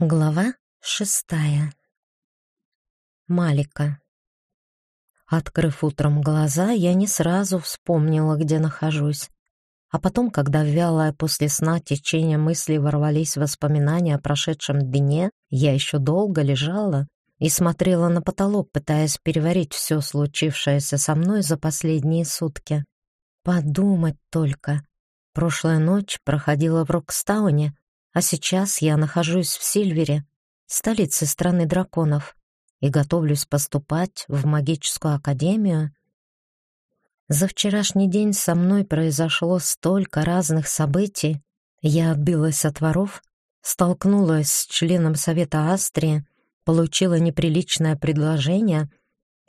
Глава шестая. Малика. Открыв утром глаза, я не сразу вспомнила, где нахожусь. А потом, когда вялое после сна течение мыслей ворвались воспоминания о прошедшем дне, я еще долго лежала и смотрела на потолок, пытаясь переварить все случившееся со мной за последние сутки. Подумать только. Прошлая ночь проходила в Рокстауне, а сейчас я нахожусь в Сильвере, столице страны драконов, и готовлюсь поступать в магическую академию. За вчерашний день со мной произошло столько разных событий. Я отбилась от воров, столкнулась с членом Совета Астрии, получила неприличное предложение,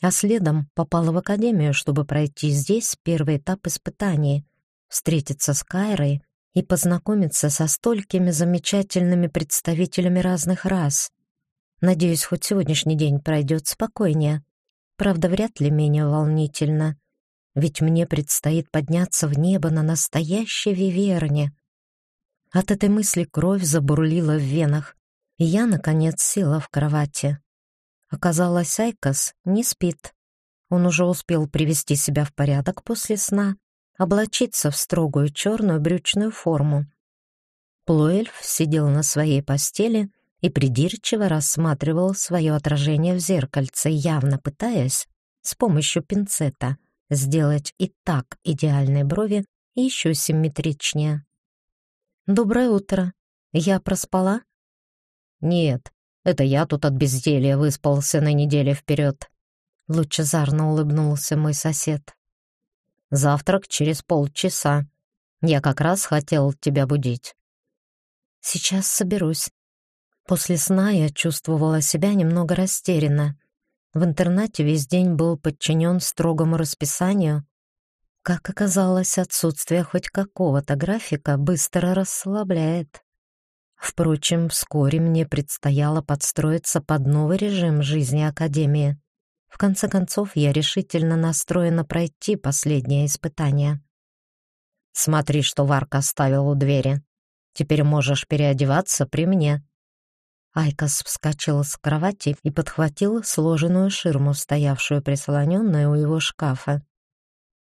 а следом попала в академию, чтобы пройти здесь первый этап испытаний, встретиться с Кайрой и познакомиться со столькими замечательными представителями разных рас. Надеюсь, хоть сегодняшний день пройдет спокойнее. Правда, вряд ли менее волнительно, ведь мне предстоит подняться в небо на настоящей виверне. От этой мысли кровь забурлила в венах, и я, наконец, села в кровати. Оказалось, Айкос не спит. Он уже успел привести себя в порядок после сна облачиться в строгую черную брючную форму. Плуэльф сидел на своей постели и придирчиво рассматривал свое отражение в зеркальце, явно пытаясь с помощью пинцета сделать и так идеальные брови еще симметричнее. «Доброе утро. Я проспала?» «Нет, это я тут от безделья выспался на неделю вперед», — лучезарно улыбнулся мой сосед. Завтрак через полчаса. Я как раз хотел тебя будить. Сейчас соберусь. После сна я чувствовала себя немного растерянно. В интернате весь день был подчинен строгому расписанию. Как оказалось, отсутствие хоть какого-то графика быстро расслабляет. Впрочем, вскоре мне предстояло подстроиться под новый режим жизни Академии. В конце концов, я решительно настроена пройти последнее испытание. Смотри, что Варка оставил у двери. Теперь можешь переодеваться при мне. Айкос вскочил с кровати и подхватил сложенную ширму, стоявшую прислоненную у его шкафа.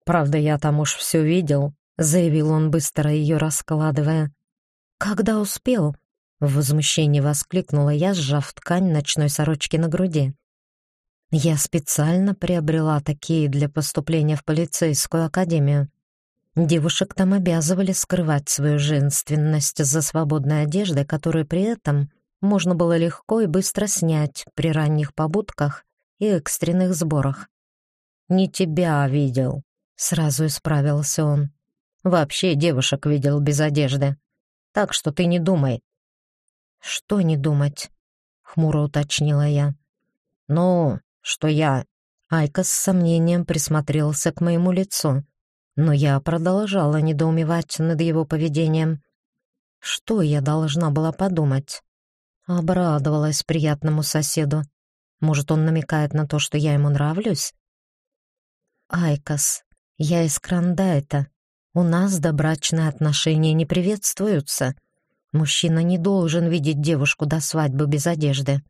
«Правда, я там уж все видел», — заявил он, быстро ее раскладывая. «Когда успел?» — в возмущении воскликнула я, сжав ткань ночной сорочки на груди. Я специально приобрела такие для поступления в полицейскую академию. Девушек там обязывали скрывать свою женственность за свободной одеждой, которую при этом можно было легко и быстро снять при ранних побудках и экстренных сборах. «Не тебя видел», — сразу исправился он. «Вообще девушек видел без одежды. Так что ты не думай». «Что не думать?» — хмуро уточнила я. «Ну, что я...» Айка с сомнением присмотрелся к моему лицу, но я продолжала недоумевать над его поведением. Что я должна была подумать? Обрадовалась приятному соседу. Может, он намекает на то, что я ему нравлюсь? Айкос, я из Крандайта. У нас добрачные отношения не приветствуются. Мужчина не должен видеть девушку до свадьбы без одежды.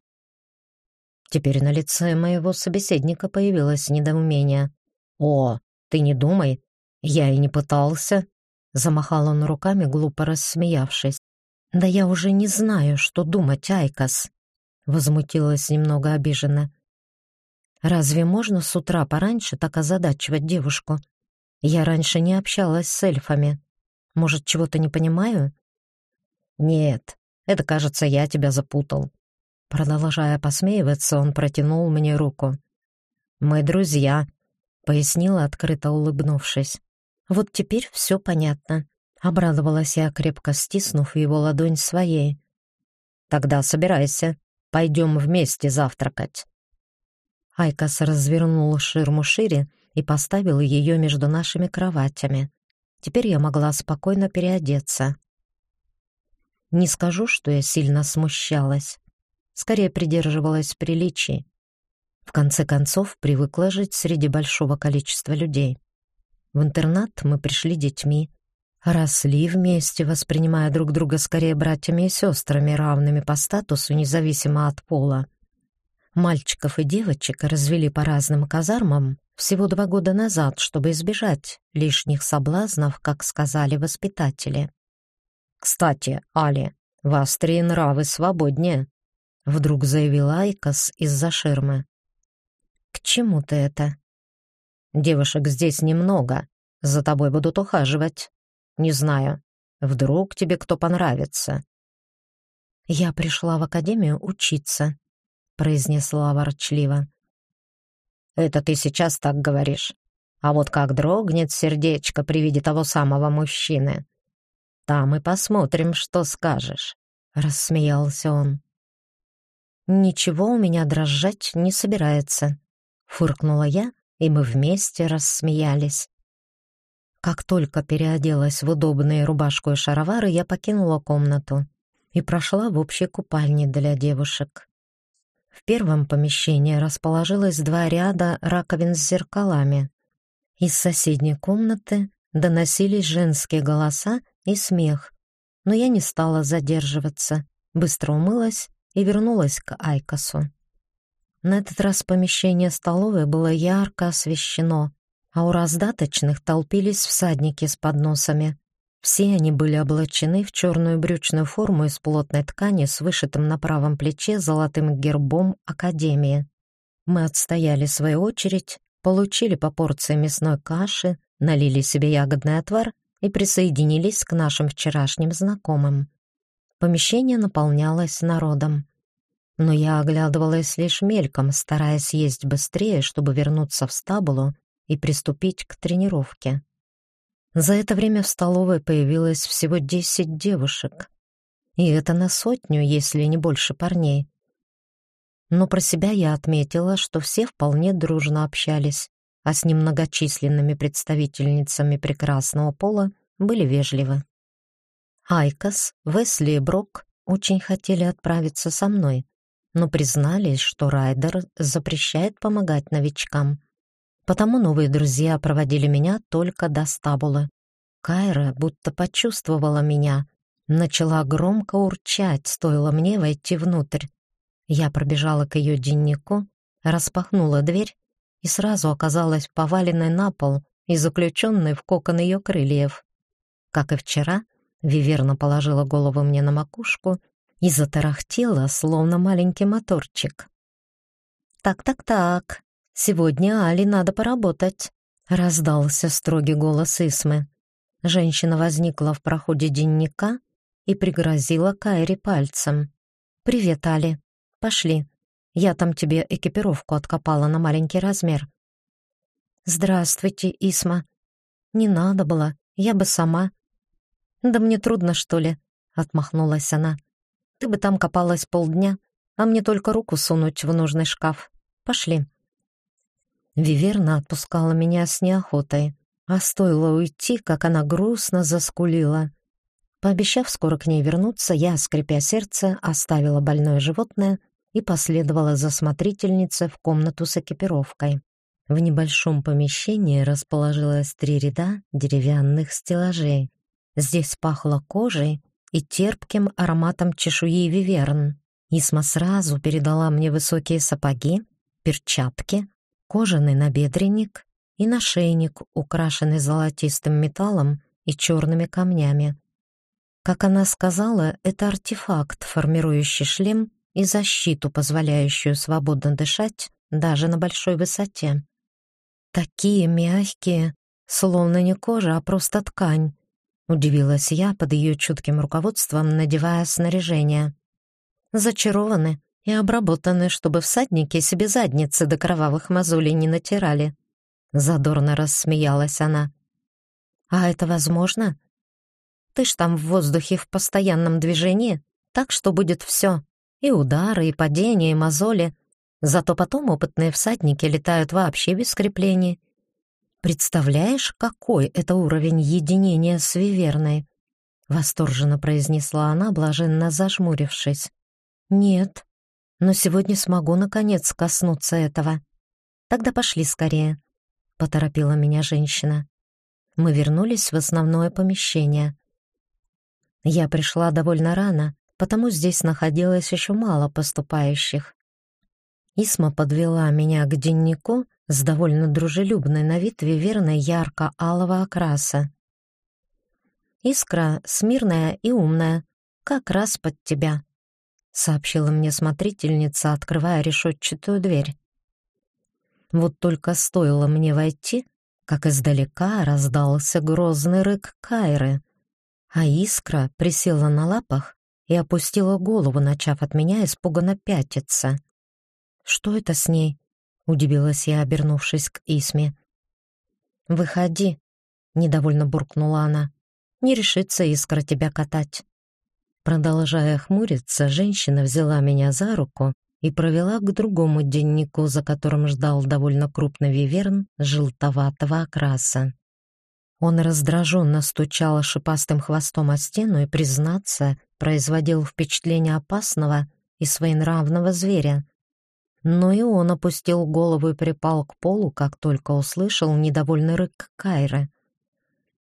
Теперь на лице моего собеседника появилось недоумение. «О, ты не думай, я и не пытался», — замахал он руками, глупо рассмеявшись. «Да я уже не знаю, что думать, Айкос», — возмутилась немного обиженно. «Разве можно с утра пораньше так озадачивать девушку? Я раньше не общалась с эльфами. Может, чего-то не понимаю?» «Нет, это, кажется, я тебя запутал», Продолжая посмеиваться, он протянул мне руку. «Мы друзья», — пояснила, открыто улыбнувшись. «Вот теперь все понятно», — обрадовалась я, крепко стиснув его ладонь своей. «Тогда собирайся, пойдем вместе завтракать». Айкос развернул ширму шире и поставил ее между нашими кроватями. Теперь я могла спокойно переодеться. Не скажу, что я сильно смущалась скорее придерживалась приличий. В конце концов, привыкла жить среди большого количества людей. В интернат мы пришли детьми. росли вместе, воспринимая друг друга скорее братьями и сестрами, равными по статусу, независимо от пола. Мальчиков и девочек развели по разным казармам всего два года назад, чтобы избежать лишних соблазнов, как сказали воспитатели. «Кстати, Али, в Австрии нравы свободнее», — вдруг заявил Айкос из-за ширмы. «К чему ты это?» «Девушек здесь немного, за тобой будут ухаживать. Не знаю, вдруг тебе кто понравится». «Я пришла в академию учиться», — произнесла ворчливо. «Это ты сейчас так говоришь. А вот как дрогнет сердечко при виде того самого мужчины. Там и посмотрим, что скажешь», — рассмеялся он. «Ничего у меня дрожать не собирается», — фыркнула я, и мы вместе рассмеялись. Как только переоделась в удобные рубашку и шаровары, я покинула комнату и прошла в общей купальне для девушек. В первом помещении расположилось два ряда раковин с зеркалами. Из соседней комнаты доносились женские голоса и смех, но я не стала задерживаться, быстро умылась и вернулась к Айкосу. На этот раз помещение столовой было ярко освещено, а у раздаточных толпились всадники с подносами. Все они были облачены в черную брючную форму из плотной ткани с вышитым на правом плече золотым гербом Академии. Мы отстояли свою очередь, получили по порции мясной каши, налили себе ягодный отвар и присоединились к нашим вчерашним знакомым. Помещение наполнялось народом. Но я оглядывалась лишь мельком, стараясь есть быстрее, чтобы вернуться в стабулу и приступить к тренировке. За это время в столовой появилось всего десять девушек. И это на сотню, если не больше парней. Но про себя я отметила, что все вполне дружно общались, а с немногочисленными представительницами прекрасного пола были вежливы. Айкос, Весли и Брок очень хотели отправиться со мной, но признались, что Райдер запрещает помогать новичкам — Потому новые друзья проводили меня только до стабулы. Кайра будто почувствовала меня, начала громко урчать, стоило мне войти внутрь. Я пробежала к ее деннику, распахнула дверь и сразу оказалась поваленной на пол и заключенной в кокон ее крыльев. Как и вчера, Виверна положила голову мне на макушку и затарахтела, словно маленький моторчик. «Так-так-так, Сегодня Али надо поработать», — раздался строгий голос Исмы. Женщина возникла в проходе денника и пригрозила Кайре пальцем. «Привет, Али. Пошли. Я там тебе экипировку откопала на маленький размер». «Здравствуйте, Исма. Не надо было, я бы сама». «Да мне трудно, что ли?» — отмахнулась она. «Ты бы там копалась полдня, а мне только руку сунуть в нужный шкаф. Пошли». Виверна отпускала меня с неохотой, а стоило уйти, как она грустно заскулила. Пообещав скоро к ней вернуться, я, скрипя сердце, оставила больное животное и последовала за смотрительницей в комнату с экипировкой. В небольшом помещении расположилось три ряда деревянных стеллажей. Здесь пахло кожей и терпким ароматом чешуи виверн. Исма сразу передала мне высокие сапоги, перчатки, кожаный набедренник и нашейник, украшенный золотистым металлом и черными камнями. Как она сказала, это артефакт, формирующий шлем и защиту, позволяющую свободно дышать даже на большой высоте. Такие мягкие, словно не кожа, а просто ткань. Удивилась я под ее чутким руководством, надевая снаряжение. Зачарованы, и обработаны, чтобы всадники себе задницы до кровавых мозолей не натирали. Задорно рассмеялась она. «А это возможно? Ты ж там в воздухе в постоянном движении, так что будет все. И удары, и падения, и мозоли. Зато потом опытные всадники летают вообще без креплений. Представляешь, какой это уровень единения с Виверной?» Восторженно произнесла она, блаженно зажмурившись. «Нет, но сегодня смогу, наконец, коснуться этого. Тогда пошли скорее», — поторопила меня женщина. мы вернулись в основное помещение. Я пришла довольно рано, потому здесь находилось еще мало поступающих. Исма подвела меня к деннику с довольно дружелюбной на вид виверной ярко-алого окраса. «Искра смирная и умная, как раз под тебя», — сообщила мне смотрительница, открывая решетчатую дверь. Вот только стоило мне войти, как издалека раздался грозный рык Кайры, а искра присела на лапах и опустила голову, начав от меня испуганно пятиться. «Что это с ней?» — удивилась я, обернувшись к Исме. «Выходи», — недовольно буркнула она. «Не решится искра тебя катать». Продолжая хмуриться, женщина взяла меня за руку и провела к другому деннику, за которым ждал довольно крупный виверн желтоватого окраса. Он раздраженно стучал шипастым хвостом о стену и, признаться, производил впечатление опасного и своенравного зверя. Но и он опустил голову и припал к полу, как только услышал недовольный рык Кайры.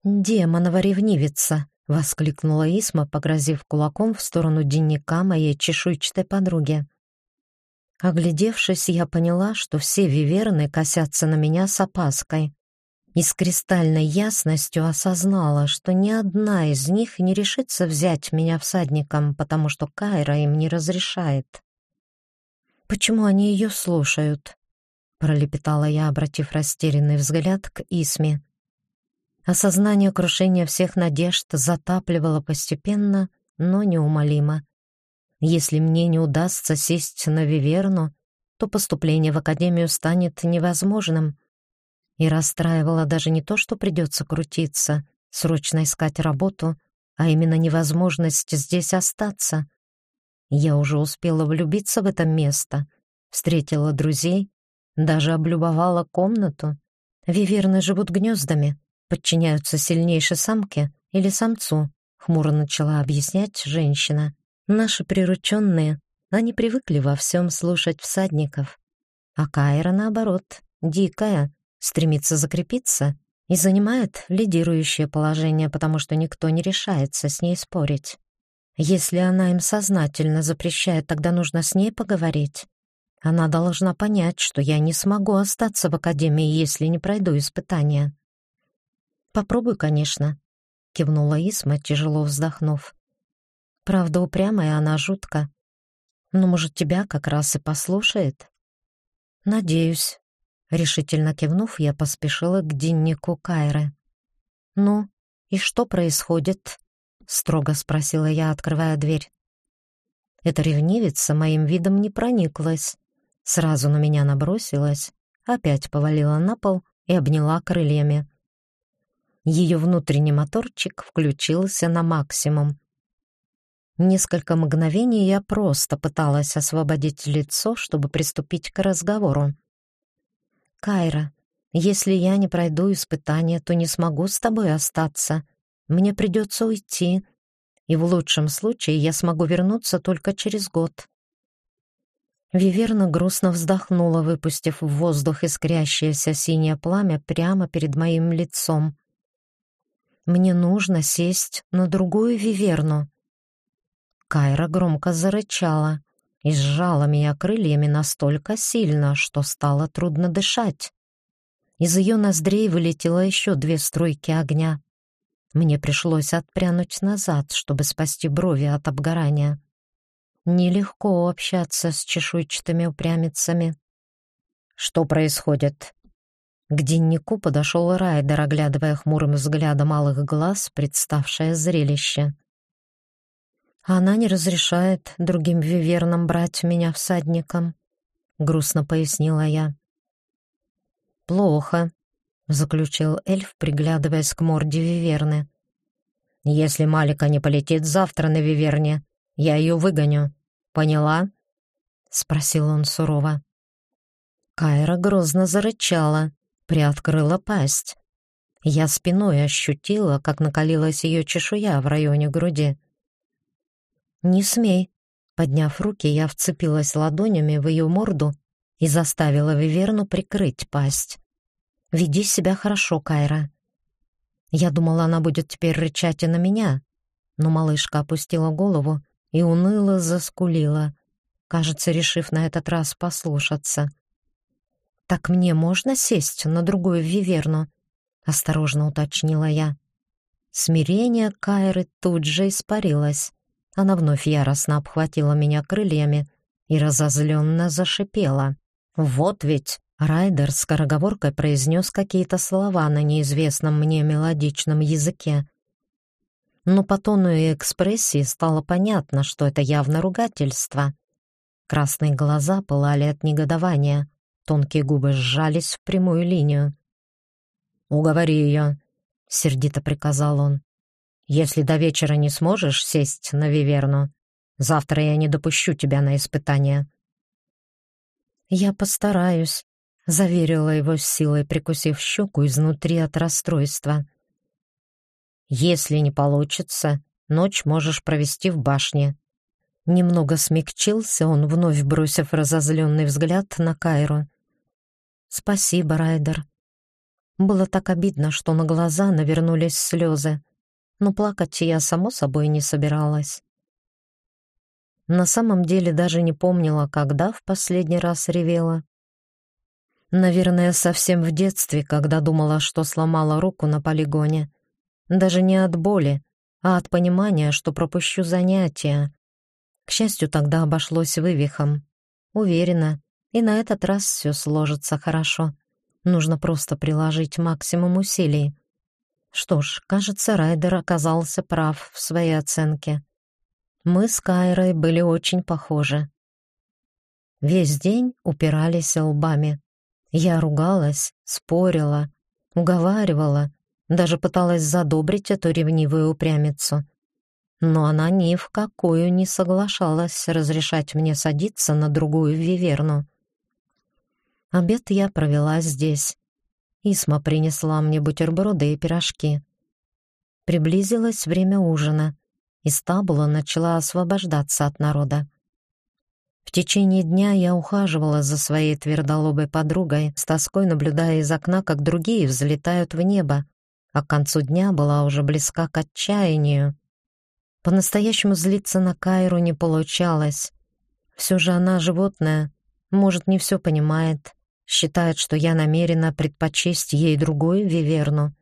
«Демонова ревнивица!» — воскликнула Исма, погрозив кулаком в сторону денника моей чешуйчатой подруги. Оглядевшись, я поняла, что все виверны косятся на меня с опаской. И с кристальной ясностью осознала, что ни одна из них не решится взять меня всадником, потому что Кайра им не разрешает. «Почему они ее слушают?» — пролепетала я, обратив растерянный взгляд к Исме. Осознание крушения всех надежд затапливало постепенно, но неумолимо. Если мне не удастся сесть на Виверну, то поступление в академию станет невозможным. И расстраивало даже не то, что придется крутиться, срочно искать работу, а именно невозможность здесь остаться. Я уже успела влюбиться в это место, встретила друзей, даже облюбовала комнату. Виверны живут гнездами, подчиняются сильнейшей самке или самцу, хмуро начала объяснять женщина. Наши прирученные, они привыкли во всем слушать всадников. А Кайра, наоборот, дикая, стремится закрепиться и занимает лидирующее положение, потому что никто не решается с ней спорить. Если она им сознательно запрещает, тогда нужно с ней поговорить. Она должна понять, что я не смогу остаться в академии, если не пройду испытания. «Попробуй, конечно», — кивнула Исма, тяжело вздохнув. Правда, упрямая она жутко. Но, может, тебя как раз и послушает? Надеюсь. Решительно кивнув, я поспешила к дневнику Кайры. «Ну, и что происходит?» — строго спросила я, открывая дверь. Эта ревнивица моим видом не прониклась. Сразу на меня набросилась, опять повалила на пол и обняла крыльями. Ее внутренний моторчик включился на максимум. Несколько мгновений я просто пыталась освободить лицо, чтобы приступить к разговору. «Кайра, если я не пройду испытание, то не смогу с тобой остаться. Мне придется уйти, и в лучшем случае я смогу вернуться только через год». Виверна грустно вздохнула, выпустив в воздух искрящееся синее пламя прямо перед моим лицом. «Мне нужно сесть на другую Виверну», Кайра громко зарычала и сжала меня крыльями настолько сильно, что стало трудно дышать. Из ее ноздрей вылетело еще две струйки огня. Мне пришлось отпрянуть назад, чтобы спасти брови от обгорания. Нелегко общаться с чешуйчатыми упрямицами. Что происходит? К деннику подошел Райдер, оглядывая хмурым взглядом малых глаз представшее зрелище. Она не разрешает другим вивернам брать меня всадником, грустно пояснила я. Плохо, заключил эльф, приглядываясь к морде виверны. Если Малика не полетит завтра на виверне, я ее выгоню. Поняла? спросил он сурово. Кайра грозно зарычала, приоткрыла пасть. Я спиной ощутила, как накалилась ее чешуя в районе груди. «Не смей!» Подняв руки, я вцепилась ладонями в ее морду и заставила Виверну прикрыть пасть. «Веди себя хорошо, Кайра». Я думала, она будет теперь рычать и на меня, но малышка опустила голову и уныло заскулила, кажется, решив на этот раз послушаться. «Так мне можно сесть на другую виверну?» — осторожно уточнила я. Смирение Кайры тут же испарилось. Она вновь яростно обхватила меня крыльями и разозленно зашипела. «Вот ведь!» — Райдер скороговоркой произнес какие-то слова на неизвестном мне мелодичном языке. Но по тону и экспрессии стало понятно, что это явно ругательство. Красные глаза пылали от негодования, тонкие губы сжались в прямую линию. «Уговори ее», — сердито приказал он. «Если до вечера не сможешь сесть на Виверну, завтра я не допущу тебя на испытание». «Я постараюсь», — заверила его с силой, прикусив щеку изнутри от расстройства. «Если не получится, ночь можешь провести в башне». Немного смягчился он, вновь бросив разозленный взгляд на Кайру. «Спасибо, Райдер», было так обидно, что на глаза навернулись слезы, но плакать я, само собой, не собиралась. На самом деле даже не помнила, когда в последний раз ревела. Наверное, совсем в детстве, когда думала, что сломала руку на полигоне. Даже не от боли, а от понимания, что пропущу занятия. К счастью, тогда обошлось вывихом. Уверена, и на этот раз все сложится хорошо. Нужно просто приложить максимум усилий. Что ж, кажется, Райдер оказался прав в своей оценке. Мы с Кайрой были очень похожи. Весь день упирались лбами. Я ругалась, спорила, уговаривала, даже пыталась задобрить эту ревнивую упрямицу. Но она ни в какую не соглашалась разрешать мне садиться на другую виверну. Обед я провела здесь. Исма принесла мне бутерброды и пирожки. Приблизилось время ужина, и стабула начала освобождаться от народа. В течение дня я ухаживала за своей твердолобой подругой, с тоской наблюдая из окна, как другие взлетают в небо, а к концу дня была уже близка к отчаянию. По-настоящему злиться на Кайру не получалось. Все же она животное, может, не все понимает, Считает, что я намерена предпочесть ей другую виверну.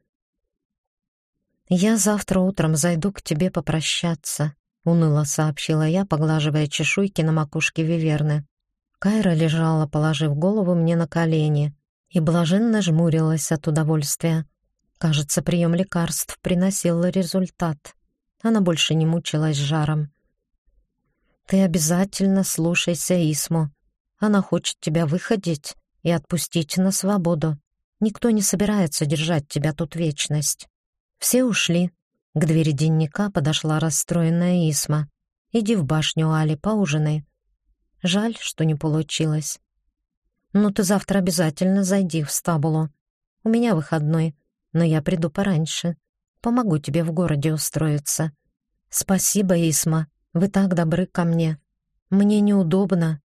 «Я завтра утром зайду к тебе попрощаться», — уныло сообщила я, поглаживая чешуйки на макушке виверны. Кайра лежала, положив голову мне на колени, и блаженно жмурилась от удовольствия. Кажется, прием лекарств приносил результат. Она больше не мучилась жаром. «Ты обязательно слушайся Исму. Она хочет тебя выходить и отпустить на свободу. Никто не собирается держать тебя тут вечность. Все ушли. К двери денника подошла расстроенная Исма. Иди в башню, Али, поужинай. Жаль, что не получилось. Ну ты завтра обязательно зайди в стабулу. У меня выходной, но я приду пораньше. Помогу тебе в городе устроиться. Спасибо, Исма. Вы так добры ко мне. Мне неудобно.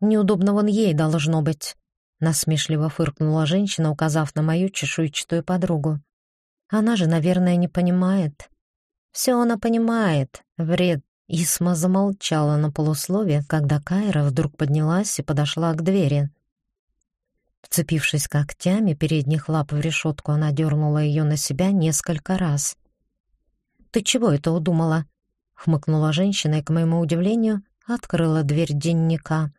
Неудобно вон ей должно быть. Насмешливо фыркнула женщина, указав на мою чешуйчатую подругу. Она же, наверное, не понимает. Все она понимает. Вред. Исма замолчала на полуслове, когда Кайра вдруг поднялась и подошла к двери. Вцепившись когтями передних лап в решетку, она дернула ее на себя несколько раз. «Ты чего это удумала?» — хмыкнула женщина и, к моему удивлению, открыла дверь денника.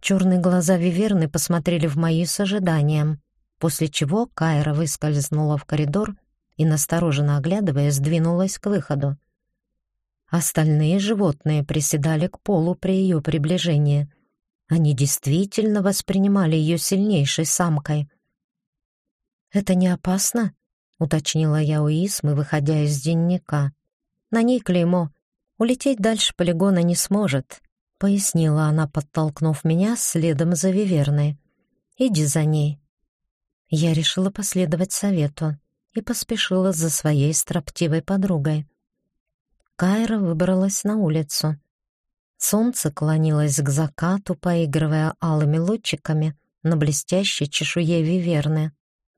Черные глаза Виверны посмотрели в мои с ожиданием, после чего Кайра выскользнула в коридор и, настороженно оглядываясь, сдвинулась к выходу. Остальные животные приседали к полу при ее приближении. Они действительно воспринимали ее сильнейшей самкой. «Это не опасно?» — уточнила я у Исмы, выходя из денника. «На ней клеймо. Улететь дальше полигона не сможет, пояснила она, подтолкнув меня следом за Виверной. «Иди за ней». Я решила последовать совету и поспешила за своей строптивой подругой. Кайра выбралась на улицу. Солнце клонилось к закату, поигрывая алыми лучиками на блестящей чешуе виверны.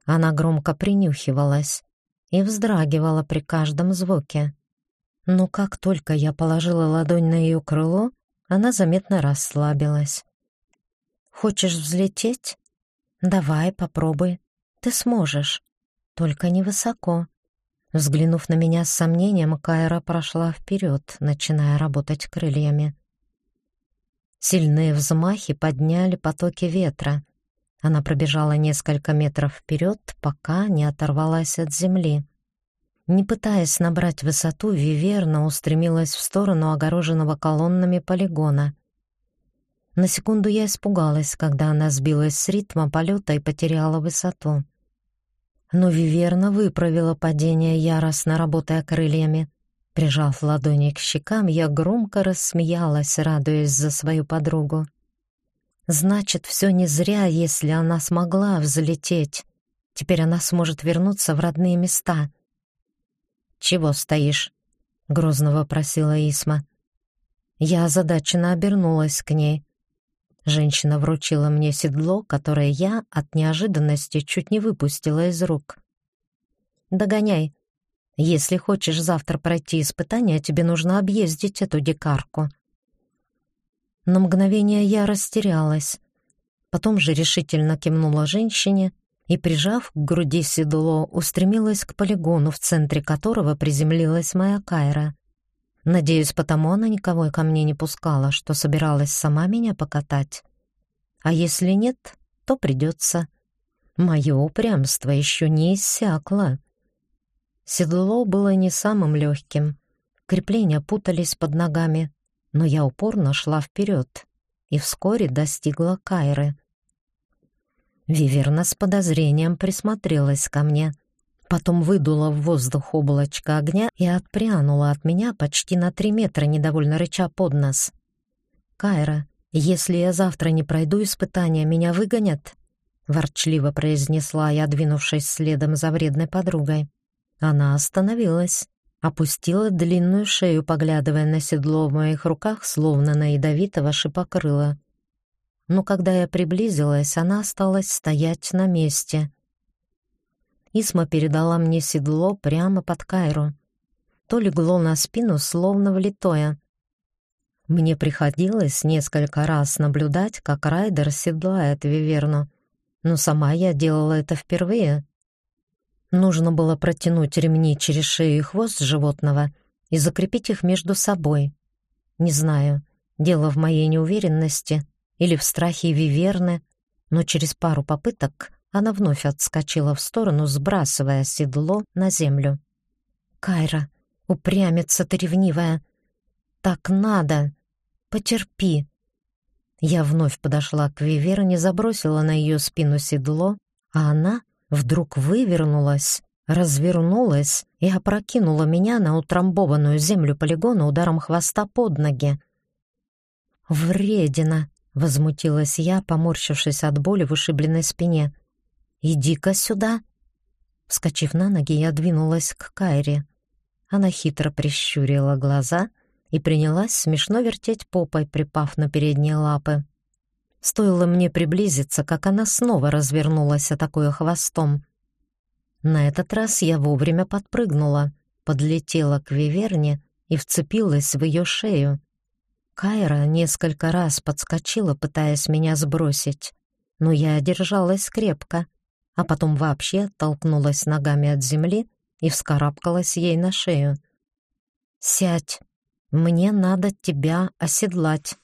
Она громко принюхивалась. и вздрагивала при каждом звуке. Но как только я положила ладонь на ее крыло, она заметно расслабилась. «Хочешь взлететь? Давай, попробуй. Ты сможешь. Только невысоко». Взглянув на меня с сомнением, Кайра прошла вперед, начиная работать крыльями. Сильные взмахи подняли потоки ветра. Она пробежала несколько метров вперед, пока не оторвалась от земли. Не пытаясь набрать высоту, Виверна устремилась в сторону огороженного колоннами полигона. На секунду я испугалась, когда она сбилась с ритма полета и потеряла высоту. Но Виверна выправила падение, яростно работая крыльями. Прижав ладони к щекам, я громко рассмеялась, радуясь за свою подругу. Значит, все не зря, если она смогла взлететь. Теперь она сможет вернуться в родные места. «Чего стоишь?» — грозно вопросила Исма. Я озадаченно обернулась к ней. Женщина вручила мне седло, которое я от неожиданности чуть не выпустила из рук. «Догоняй», если хочешь завтра пройти испытание, тебе нужно объездить эту дикарку. На мгновение я растерялась. Потом же решительно кивнула женщине и, прижав к груди седло, устремилась к полигону, в центре которого приземлилась моя Кайра. Надеюсь, потому она никого ко мне не пускала, что собиралась сама меня покатать. А если нет, то придется. Мое упрямство еще не иссякло. Седло было не самым легким. Крепления путались под ногами, но я упорно шла вперед и вскоре достигла Кайры. Виверна с подозрением присмотрелась ко мне, потом выдула в воздух облачко огня и отпрянула от меня почти на три метра, недовольно рыча под нос. «Кайра, если я завтра не пройду испытания, меня выгонят?» — ворчливо произнесла я, двинувшись следом за вредной подругой. Она остановилась, опустила длинную шею, поглядывая на седло в моих руках, словно на ядовитого шипокрыла. Но когда я приблизилась, она осталась стоять на месте. Исма передала мне седло прямо под Кайру. То легло на спину, словно влитое. Мне приходилось несколько раз наблюдать, как Райдер седлает Виверну, но сама я делала это впервые. Нужно было протянуть ремни через шею и хвост животного и закрепить их между собой. Не знаю, дело в моей неуверенности или в страхе Виверны, но через пару попыток она вновь отскочила в сторону, сбрасывая седло на землю. «Кайра, упрямится ты ревнивая! Так надо! Потерпи!» Я вновь подошла к Виверне, забросила на ее спину седло, а она — вдруг вывернулась, развернулась и опрокинула меня на утрамбованную землю полигона ударом хвоста под ноги. «Вредина!» — возмутилась я, поморщившись от боли в ушибленной спине. «Иди-ка сюда!» Вскочив на ноги, я двинулась к Кайре. Она хитро прищурила глаза и принялась смешно вертеть попой, припав на передние лапы. Стоило мне приблизиться, как она снова развернулась, атакуя хвостом. На этот раз я вовремя подпрыгнула, подлетела к Виверне и вцепилась в ее шею. Кайра несколько раз подскочила, пытаясь меня сбросить, но я держалась крепко, а потом вообще толкнулась ногами от земли и вскарабкалась ей на шею. «Сядь, мне надо тебя оседлать».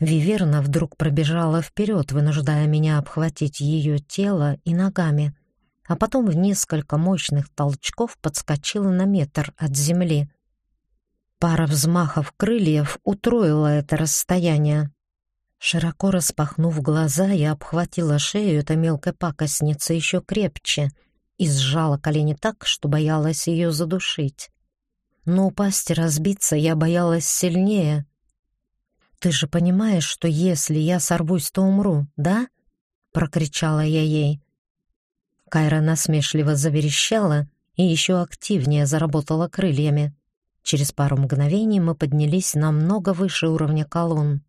Виверна вдруг пробежала вперед, вынуждая меня обхватить ее тело и ногами, а потом в несколько мощных толчков подскочила на метр от земли. Пара взмахов крыльев утроила это расстояние. Широко распахнув глаза, я обхватила шею этой мелкой пакостницы еще крепче и сжала колени так, что боялась ее задушить. Но упасть и разбиться я боялась сильнее — «Ты же понимаешь, что если я сорвусь, то умру, да?» — прокричала я ей. Кайра насмешливо заверещала и еще активнее заработала крыльями. Через пару мгновений мы поднялись намного выше уровня колонн.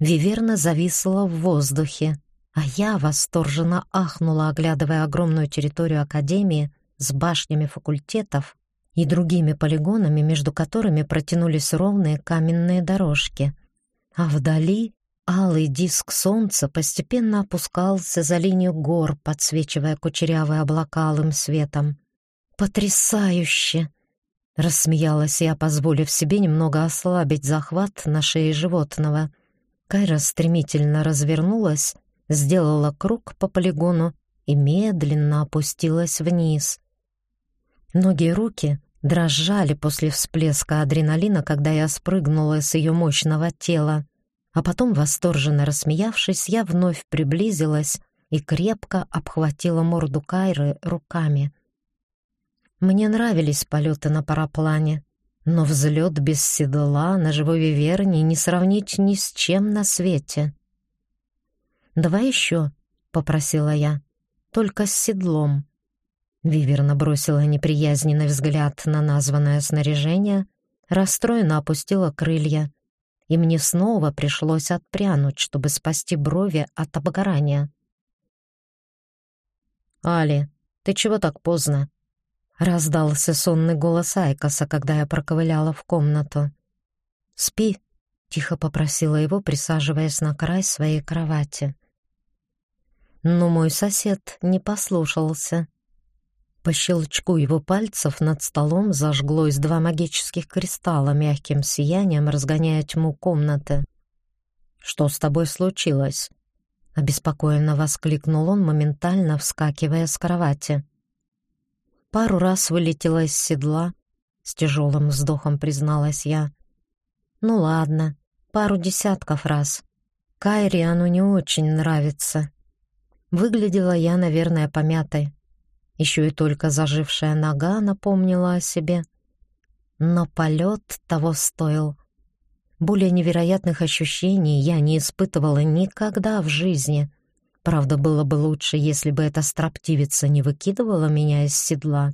Виверна зависла в воздухе, а я восторженно ахнула, оглядывая огромную территорию Академии, с башнями факультетов и другими полигонами, между которыми протянулись ровные каменные дорожки. А вдали алый диск солнца постепенно опускался за линию гор, подсвечивая кучерявые облака алым светом. «Потрясающе!» — рассмеялась я, позволив себе немного ослабить захват на шее животного. Кайра стремительно развернулась, сделала круг по полигону и медленно опустилась вниз. Ноги и руки дрожали после всплеска адреналина, когда я спрыгнула с ее мощного тела, а потом, восторженно рассмеявшись, я вновь приблизилась и крепко обхватила морду Кайры руками. Мне нравились полеты на параплане, но взлет без седла на живой виверне не сравнить ни с чем на свете. «Давай еще», — попросила я, — «только с седлом». Виверна бросила неприязненный взгляд на названное снаряжение, расстроенно опустила крылья, и мне снова пришлось отпрянуть, чтобы спасти брови от обгорания. «Али, ты чего так поздно?» — раздался сонный голос Айкоса, когда я проковыляла в комнату. «Спи», — тихо попросила его, присаживаясь на край своей кровати. Но мой сосед не послушался. По щелчку его пальцев над столом зажглось два магических кристалла мягким сиянием, разгоняя тьму комнаты. «Что с тобой случилось?» — обеспокоенно воскликнул он, моментально вскакивая с кровати. Пару раз вылетела из седла, с тяжелым вздохом призналась я. «Ну ладно, пару десятков раз. Кайре оно не очень нравится». Выглядела я, наверное, помятой. Еще и только зажившая нога напомнила о себе. Но полет того стоил. Более невероятных ощущений я не испытывала никогда в жизни. Правда, было бы лучше, если бы эта строптивица не выкидывала меня из седла.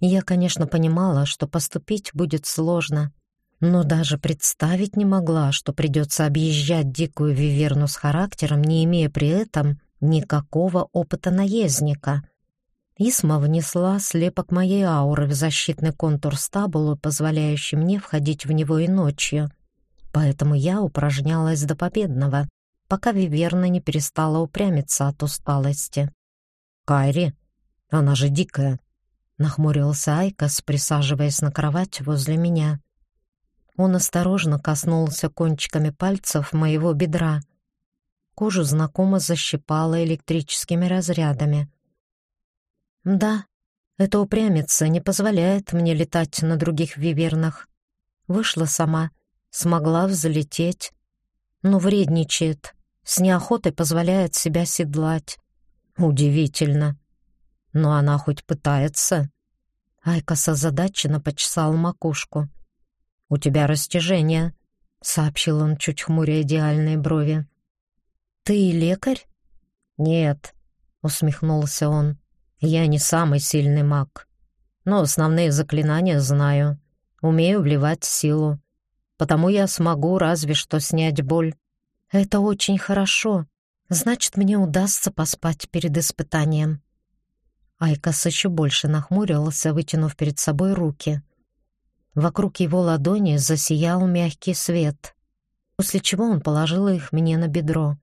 Я, конечно, понимала, что поступить будет сложно, но даже представить не могла, что придется объезжать дикую виверну с характером, не имея при этом никакого опыта наездника. Исма внесла слепок моей ауры в защитный контур стабулы, позволяющий мне входить в него и ночью. Поэтому я упражнялась до победного, пока Виверна не перестала упрямиться от усталости. «Кайри, она же дикая!» — нахмурился Айкос, присаживаясь на кровать возле меня. Он осторожно коснулся кончиками пальцев моего бедра. Кожу знакомо защипало электрическими разрядами — да, эта упрямица не позволяет мне летать на других вивернах. Вышла сама, смогла взлететь, но вредничает, с неохотой позволяет себя седлать. Удивительно. Но она хоть пытается. Айкос озадаченно почесал макушку. «У тебя растяжение», — сообщил он, чуть хмуря идеальные брови. «Ты лекарь?» «Нет», — усмехнулся он. Я не самый сильный маг, но основные заклинания знаю. Умею вливать силу. Потому я смогу разве что снять боль. Это очень хорошо. Значит, мне удастся поспать перед испытанием. Айкос еще больше нахмурился, вытянув перед собой руки. Вокруг его ладони засиял мягкий свет, после чего он положил их мне на бедро.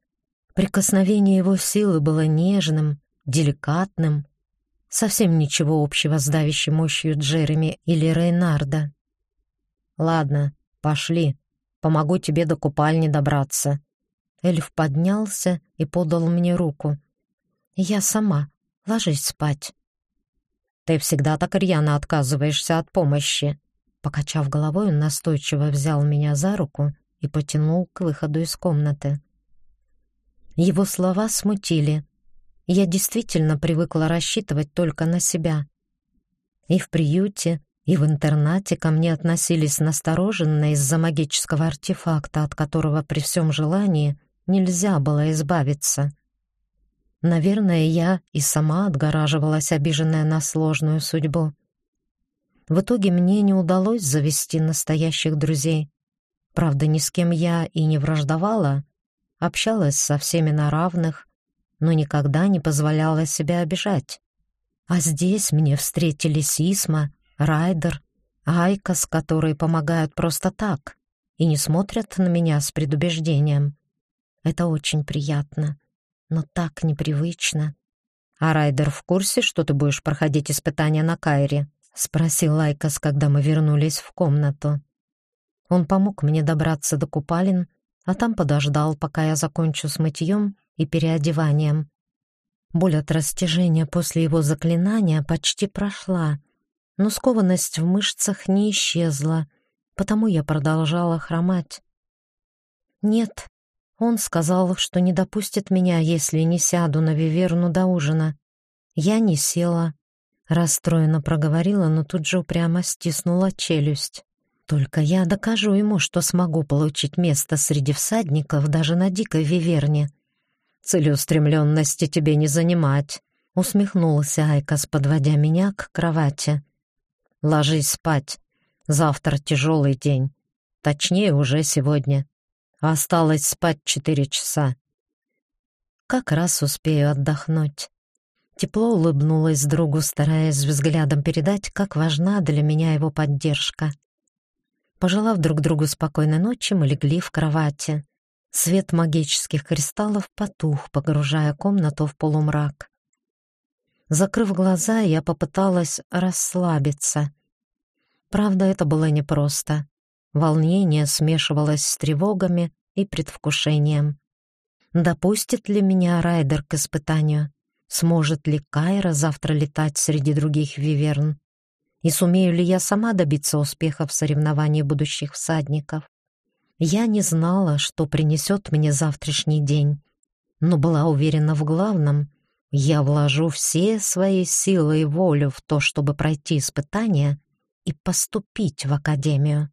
Прикосновение его силы было нежным, деликатным, Совсем ничего общего с давящей мощью Джереми или Рейнарда. «Ладно, пошли. Помогу тебе до купальни добраться». Эльф поднялся и подал мне руку. «Я сама. Ложись спать». «Ты всегда так рьяно отказываешься от помощи». Покачав головой, он настойчиво взял меня за руку и потянул к выходу из комнаты. Его слова смутили, я действительно привыкла рассчитывать только на себя. И в приюте, и в интернате ко мне относились настороженно из-за магического артефакта, от которого при всем желании нельзя было избавиться. Наверное, я и сама отгораживалась, обиженная на сложную судьбу. В итоге мне не удалось завести настоящих друзей. Правда, ни с кем я и не враждовала, общалась со всеми на равных, но никогда не позволяла себя обижать. А здесь мне встретились Изма, Райдер, Айкос, которые помогают просто так и не смотрят на меня с предубеждением. Это очень приятно, но так непривычно. «А Райдер в курсе, что ты будешь проходить испытания на Кайре?» — спросил Айкос, когда мы вернулись в комнату. Он помог мне добраться до купалин, а там подождал, пока я закончу с мытьем и переодеванием. Боль от растяжения после его заклинания почти прошла, но скованность в мышцах не исчезла, потому я продолжала хромать. Нет, он сказал, что не допустит меня, если не сяду на виверну до ужина. Я не села, расстроенно проговорила, но тут же упрямо стиснула челюсть. Только я докажу ему, что смогу получить место среди всадников даже на дикой виверне. Целеустремленности тебе не занимать, усмехнулся Айкос, подводя меня к кровати. Ложись спать. Завтра тяжелый день. Точнее, уже сегодня. Осталось спать четыре часа. Как раз успею отдохнуть. Тепло улыбнулась другу, стараясь взглядом передать, как важна для меня его поддержка. Пожелав друг другу спокойной ночи, мы легли в кровати. Свет магических кристаллов потух, погружая комнату в полумрак. Закрыв глаза, я попыталась расслабиться. Правда, это было непросто. Волнение смешивалось с тревогами и предвкушением. Допустит ли меня Райдер к испытанию? Сможет ли Кайра завтра летать среди других виверн? И сумею ли я сама добиться успеха в соревновании будущих всадников? Я не знала, что принесет мне завтрашний день, но была уверена в главном. Я вложу все свои силы и волю в то, чтобы пройти испытание и поступить в академию.